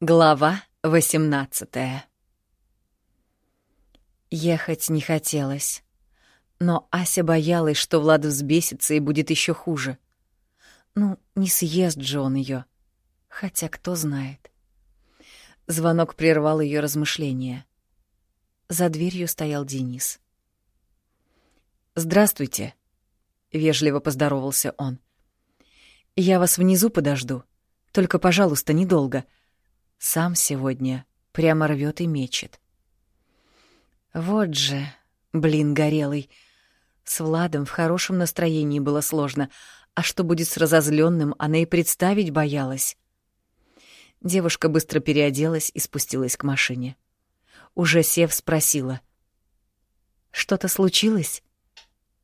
Глава 18 Ехать не хотелось, но Ася боялась, что Влад взбесится и будет еще хуже. Ну, не съест же он ее, хотя кто знает. Звонок прервал ее размышления. За дверью стоял Денис. «Здравствуйте», — вежливо поздоровался он. «Я вас внизу подожду, только, пожалуйста, недолго». Сам сегодня прямо рвет и мечет. Вот же, блин, горелый. С Владом в хорошем настроении было сложно, а что будет с разозленным, она и представить боялась. Девушка быстро переоделась и спустилась к машине. Уже сев, спросила. «Что-то случилось?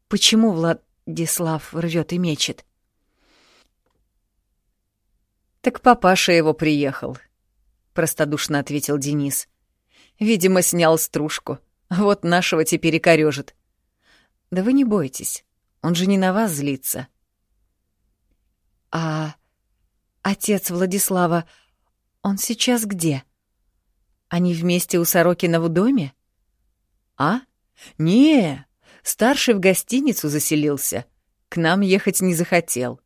Почему Владислав рвет и мечет?» «Так папаша его приехал», простодушно ответил Денис. Видимо, снял стружку. Вот нашего теперь и корёжит. Да вы не бойтесь, он же не на вас злится. А отец Владислава, он сейчас где? Они вместе у Сорокина в доме? А? Не, старший в гостиницу заселился. К нам ехать не захотел.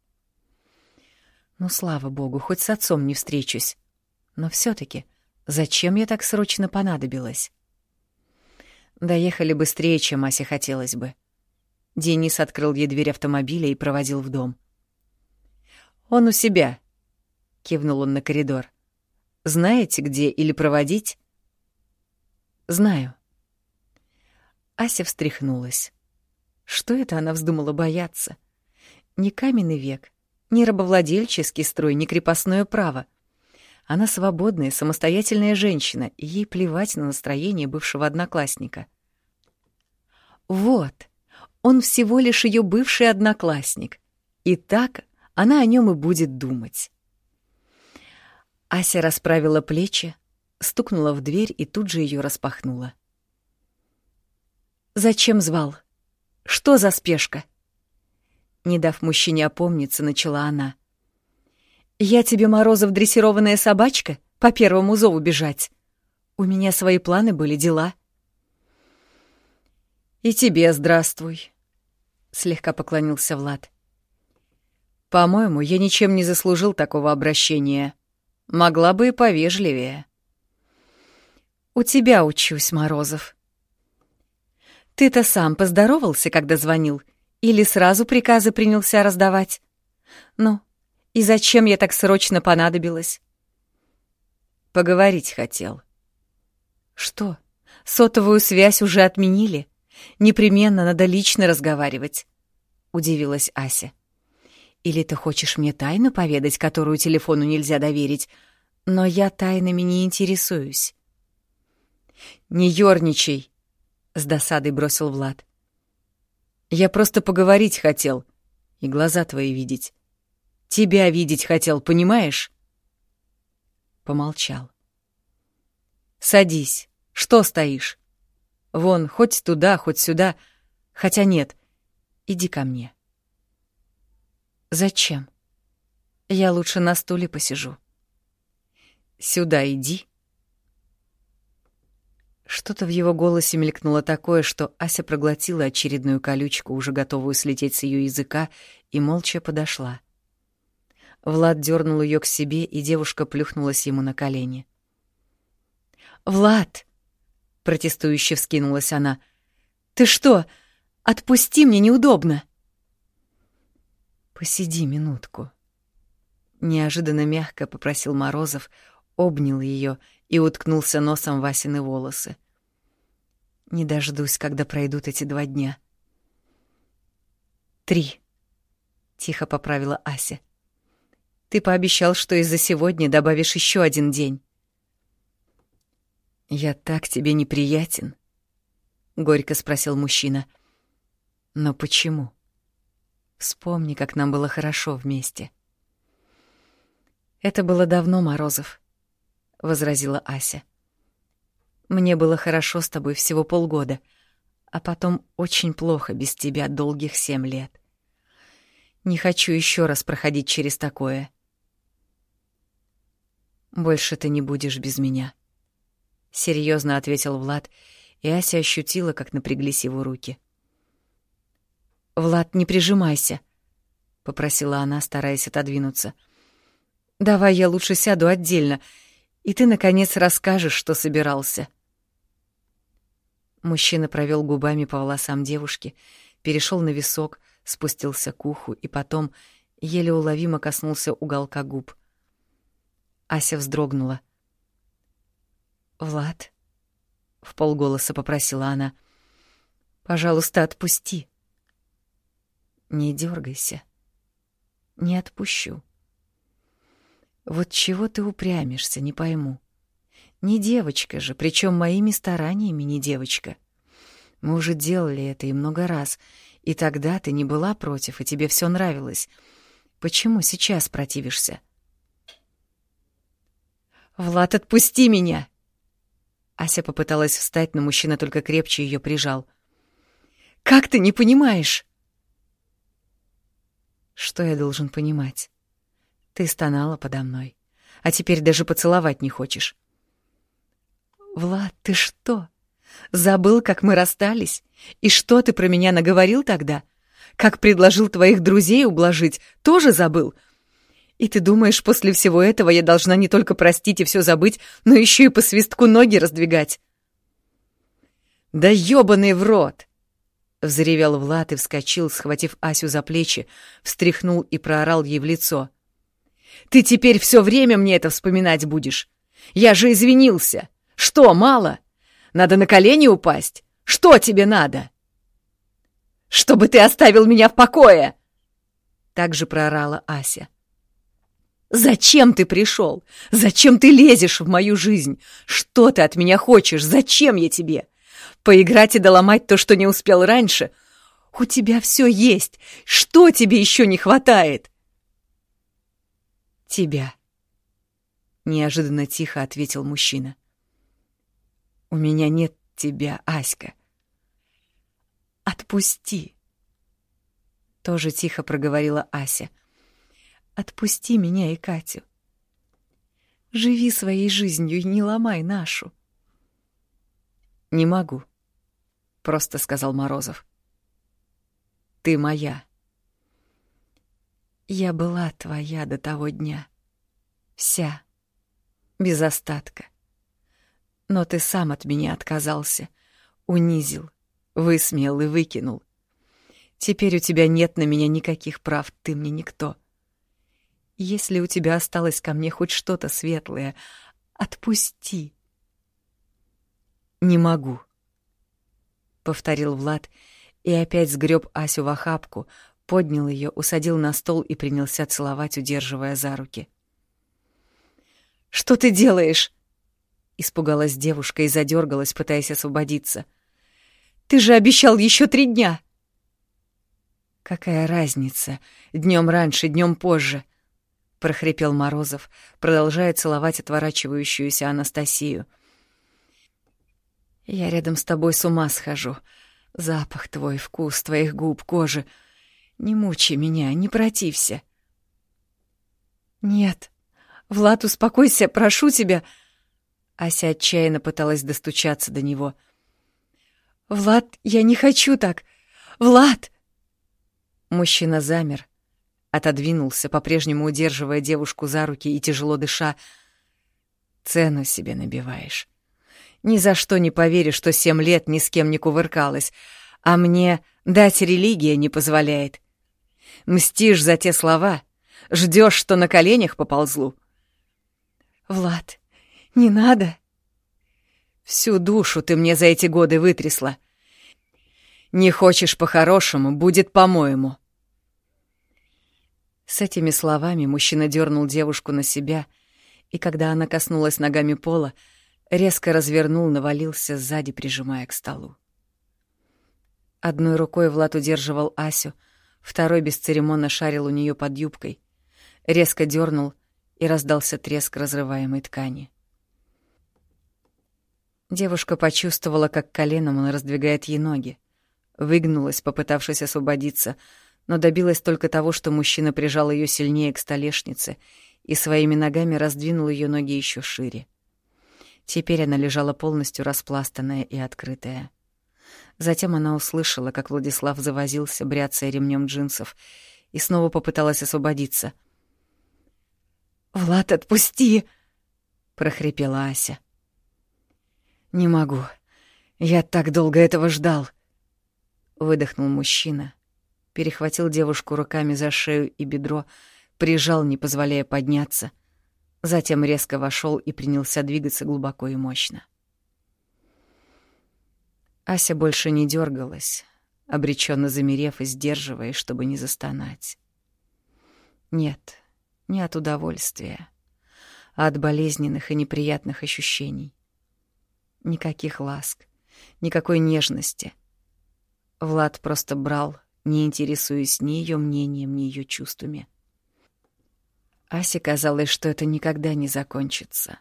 Ну, слава богу, хоть с отцом не встречусь. Но все таки зачем я так срочно понадобилась? Доехали быстрее, чем Асе хотелось бы. Денис открыл ей дверь автомобиля и проводил в дом. «Он у себя», — кивнул он на коридор. «Знаете, где или проводить?» «Знаю». Ася встряхнулась. Что это она вздумала бояться? Ни каменный век, ни рабовладельческий строй, ни крепостное право — она свободная, самостоятельная женщина, и ей плевать на настроение бывшего одноклассника. Вот, он всего лишь ее бывший одноклассник. И так она о нем и будет думать. Ася расправила плечи, стукнула в дверь и тут же ее распахнула. «Зачем звал? Что за спешка?» Не дав мужчине опомниться, начала она. «Я тебе, Морозов, дрессированная собачка, по первому зову бежать. У меня свои планы были, дела». «И тебе здравствуй», — слегка поклонился Влад. «По-моему, я ничем не заслужил такого обращения. Могла бы и повежливее». «У тебя учусь, Морозов». «Ты-то сам поздоровался, когда звонил, или сразу приказы принялся раздавать? Ну, и зачем я так срочно понадобилась? Поговорить хотел. Что, сотовую связь уже отменили? Непременно надо лично разговаривать. Удивилась Ася. Или ты хочешь мне тайну поведать, которую телефону нельзя доверить? Но я тайнами не интересуюсь. Не ёрничай, с досадой бросил Влад. Я просто поговорить хотел и глаза твои видеть. Тебя видеть хотел, понимаешь?» Помолчал. «Садись. Что стоишь? Вон, хоть туда, хоть сюда. Хотя нет, иди ко мне». «Зачем? Я лучше на стуле посижу». «Сюда иди». Что-то в его голосе мелькнуло такое, что Ася проглотила очередную колючку, уже готовую слететь с ее языка, и молча подошла. Влад дернул ее к себе, и девушка плюхнулась ему на колени. «Влад!» — протестующе вскинулась она. «Ты что? Отпусти, мне неудобно!» «Посиди минутку», — неожиданно мягко попросил Морозов, обнял ее и уткнулся носом Васины волосы. «Не дождусь, когда пройдут эти два дня». «Три», — тихо поправила Ася. Ты пообещал, что из-за сегодня добавишь еще один день. Я так тебе неприятен, горько спросил мужчина. Но почему? Вспомни, как нам было хорошо вместе. Это было давно, Морозов, возразила Ася. Мне было хорошо с тобой всего полгода, а потом очень плохо без тебя долгих семь лет. Не хочу еще раз проходить через такое. «Больше ты не будешь без меня», — серьезно ответил Влад, и Ася ощутила, как напряглись его руки. «Влад, не прижимайся», — попросила она, стараясь отодвинуться. «Давай я лучше сяду отдельно, и ты, наконец, расскажешь, что собирался». Мужчина провел губами по волосам девушки, перешел на висок, спустился к уху и потом еле уловимо коснулся уголка губ. Ася вздрогнула. «Влад?» — в полголоса попросила она. «Пожалуйста, отпусти». «Не дергайся. Не отпущу». «Вот чего ты упрямишься, не пойму. Не девочка же, причем моими стараниями не девочка. Мы уже делали это и много раз, и тогда ты не была против, и тебе все нравилось. Почему сейчас противишься?» «Влад, отпусти меня!» Ася попыталась встать, но мужчина только крепче ее прижал. «Как ты не понимаешь?» «Что я должен понимать? Ты стонала подо мной, а теперь даже поцеловать не хочешь». «Влад, ты что? Забыл, как мы расстались? И что ты про меня наговорил тогда? Как предложил твоих друзей ублажить, тоже забыл?» И ты думаешь, после всего этого я должна не только простить и все забыть, но еще и по свистку ноги раздвигать? Да ёбаный в рот! Взревел Влад и вскочил, схватив Асю за плечи, встряхнул и проорал ей в лицо. «Ты теперь все время мне это вспоминать будешь! Я же извинился! Что, мало? Надо на колени упасть? Что тебе надо?» «Чтобы ты оставил меня в покое!» Так же проорала Ася. «Зачем ты пришел? Зачем ты лезешь в мою жизнь? Что ты от меня хочешь? Зачем я тебе? Поиграть и доломать то, что не успел раньше? У тебя все есть. Что тебе еще не хватает?» «Тебя», — неожиданно тихо ответил мужчина. «У меня нет тебя, Аська». «Отпусти», — тоже тихо проговорила Ася. — Отпусти меня и Катю. Живи своей жизнью и не ломай нашу. Не могу, просто сказал Морозов. Ты моя. Я была твоя до того дня. Вся. Без остатка. Но ты сам от меня отказался, унизил, высмеял и выкинул. Теперь у тебя нет на меня никаких прав, ты мне никто. — если у тебя осталось ко мне хоть что-то светлое, отпусти. Не могу, повторил Влад и опять сгреб Асю в охапку, поднял ее, усадил на стол и принялся целовать, удерживая за руки. Что ты делаешь? Испугалась девушка и задергалась, пытаясь освободиться. Ты же обещал еще три дня. Какая разница? Днем раньше, днем позже. — прохрипел Морозов, продолжая целовать отворачивающуюся Анастасию. «Я рядом с тобой с ума схожу. Запах твой, вкус твоих губ, кожи. Не мучай меня, не протився». «Нет. Влад, успокойся, прошу тебя». Ася отчаянно пыталась достучаться до него. «Влад, я не хочу так! Влад!» Мужчина замер, Отодвинулся, по-прежнему удерживая девушку за руки и тяжело дыша. «Цену себе набиваешь. Ни за что не поверишь, что семь лет ни с кем не кувыркалась, а мне дать религия не позволяет. Мстишь за те слова, ждешь, что на коленях поползлу». «Влад, не надо!» «Всю душу ты мне за эти годы вытрясла. Не хочешь по-хорошему, будет по-моему». С этими словами мужчина дернул девушку на себя, и когда она коснулась ногами пола, резко развернул, навалился сзади, прижимая к столу. Одной рукой Влад удерживал Асю, второй бесцеремонно шарил у нее под юбкой, резко дернул, и раздался треск разрываемой ткани. Девушка почувствовала, как коленом он раздвигает ей ноги, выгнулась, попытавшись освободиться — но добилась только того, что мужчина прижал ее сильнее к столешнице и своими ногами раздвинул ее ноги еще шире. Теперь она лежала полностью распластанная и открытая. Затем она услышала, как Владислав завозился, бряцая ремнем джинсов, и снова попыталась освободиться. «Влад, отпусти!» — прохрипела Ася. «Не могу. Я так долго этого ждал!» — выдохнул мужчина, перехватил девушку руками за шею и бедро, прижал, не позволяя подняться, затем резко вошел и принялся двигаться глубоко и мощно. Ася больше не дергалась, обреченно замерев и сдерживаясь, чтобы не застонать. Нет, не от удовольствия, а от болезненных и неприятных ощущений. Никаких ласк, никакой нежности. Влад просто брал, не интересуясь ни ее мнением, ни ее чувствами. Асе казалось, что это никогда не закончится.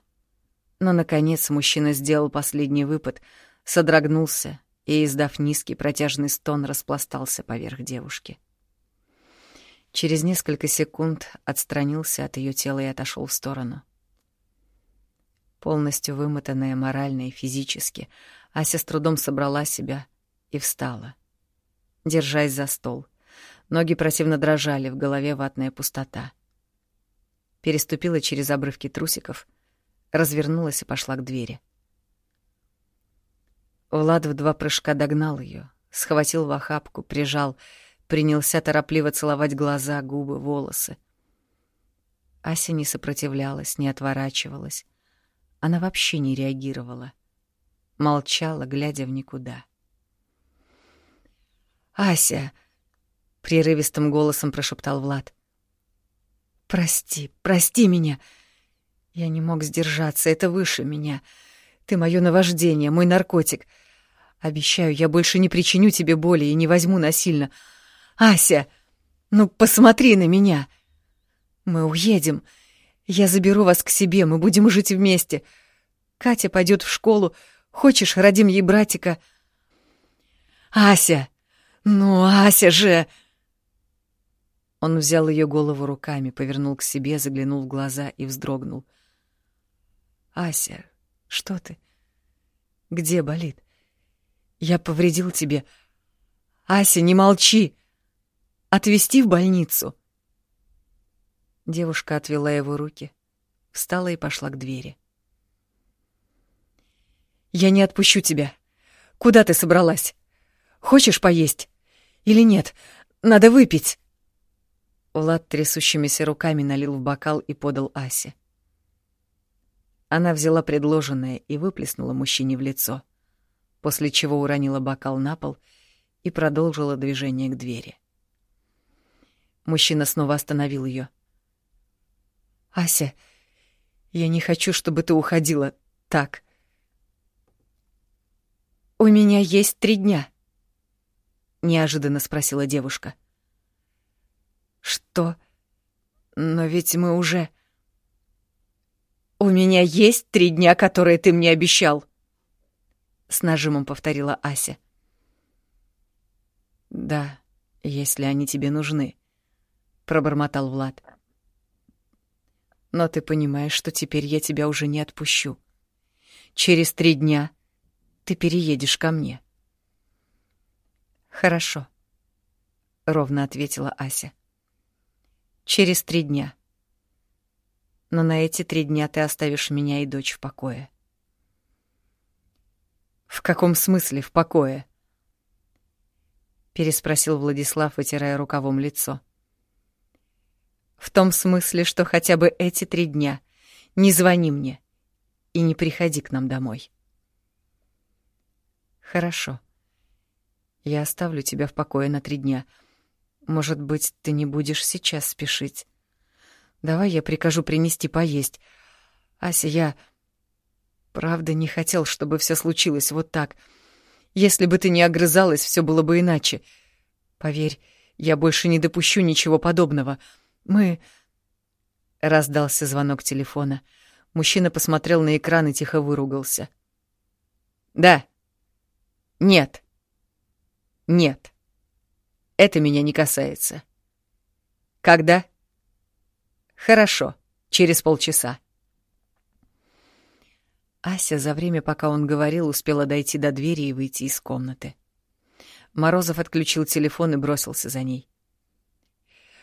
Но, наконец, мужчина сделал последний выпад, содрогнулся и, издав низкий протяжный стон, распластался поверх девушки. Через несколько секунд отстранился от ее тела и отошел в сторону. Полностью вымотанная морально и физически, Ася с трудом собрала себя и встала, держась за стол. Ноги противно дрожали, в голове ватная пустота. Переступила через обрывки трусиков, развернулась и пошла к двери. Влад в два прыжка догнал ее, схватил в охапку, прижал, принялся торопливо целовать глаза, губы, волосы. Ася не сопротивлялась, не отворачивалась. Она вообще не реагировала. Молчала, глядя в никуда. «Ася!» — прерывистым голосом прошептал Влад. «Прости, прости меня. Я не мог сдержаться, это выше меня. Ты мое наваждение, мой наркотик. Обещаю, я больше не причиню тебе боли и не возьму насильно. Ася, ну посмотри на меня. Мы уедем. Я заберу вас к себе, мы будем жить вместе. Катя пойдет в школу. Хочешь, родим ей братика? Ася! Ну, Ася же! Он взял ее голову руками, повернул к себе, заглянул в глаза и вздрогнул. «Ася, что ты? Где болит? Я повредил тебе. Ася, не молчи! Отвезти в больницу!» Девушка отвела его руки, встала и пошла к двери. «Я не отпущу тебя. Куда ты собралась? Хочешь поесть? Или нет? Надо выпить!» Влад трясущимися руками налил в бокал и подал Асе. Она взяла предложенное и выплеснула мужчине в лицо, после чего уронила бокал на пол и продолжила движение к двери. Мужчина снова остановил ее. «Ася, я не хочу, чтобы ты уходила так. У меня есть три дня», — неожиданно спросила девушка. «Что? Но ведь мы уже...» «У меня есть три дня, которые ты мне обещал», — с нажимом повторила Ася. «Да, если они тебе нужны», — пробормотал Влад. «Но ты понимаешь, что теперь я тебя уже не отпущу. Через три дня ты переедешь ко мне». «Хорошо», — ровно ответила Ася. «Через три дня» но на эти три дня ты оставишь меня и дочь в покое. В каком смысле в покое? переспросил Владислав, вытирая рукавом лицо. В том смысле, что хотя бы эти три дня не звони мне и не приходи к нам домой. Хорошо. Я оставлю тебя в покое на три дня. Может быть, ты не будешь сейчас спешить. Давай я прикажу принести поесть. Ася, я... Правда, не хотел, чтобы все случилось вот так. Если бы ты не огрызалась, все было бы иначе. Поверь, я больше не допущу ничего подобного. Мы... Раздался звонок телефона. Мужчина посмотрел на экран и тихо выругался. «Да. Нет. Нет. Это меня не касается. Когда?» Хорошо. Через полчаса. Ася за время, пока он говорил, успела дойти до двери и выйти из комнаты. Морозов отключил телефон и бросился за ней.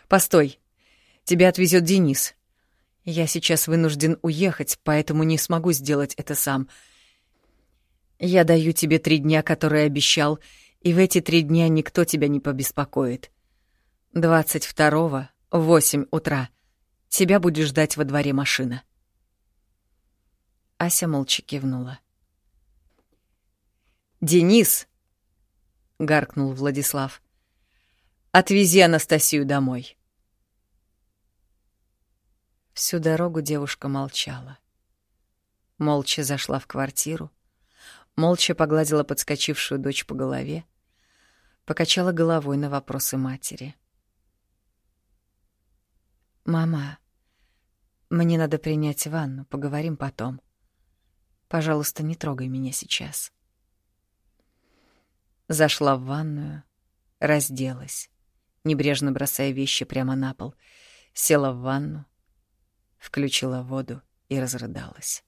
«Постой. Тебя отвезет Денис. Я сейчас вынужден уехать, поэтому не смогу сделать это сам. Я даю тебе три дня, которые обещал, и в эти три дня никто тебя не побеспокоит. Двадцать второго, восемь утра. Тебя будет ждать во дворе машина». Ася молча кивнула. «Денис!» — гаркнул Владислав. «Отвези Анастасию домой». Всю дорогу девушка молчала. Молча зашла в квартиру, молча погладила подскочившую дочь по голове, покачала головой на вопросы матери. «Мама, мне надо принять ванну, поговорим потом. Пожалуйста, не трогай меня сейчас». Зашла в ванную, разделась, небрежно бросая вещи прямо на пол, села в ванну, включила воду и разрыдалась.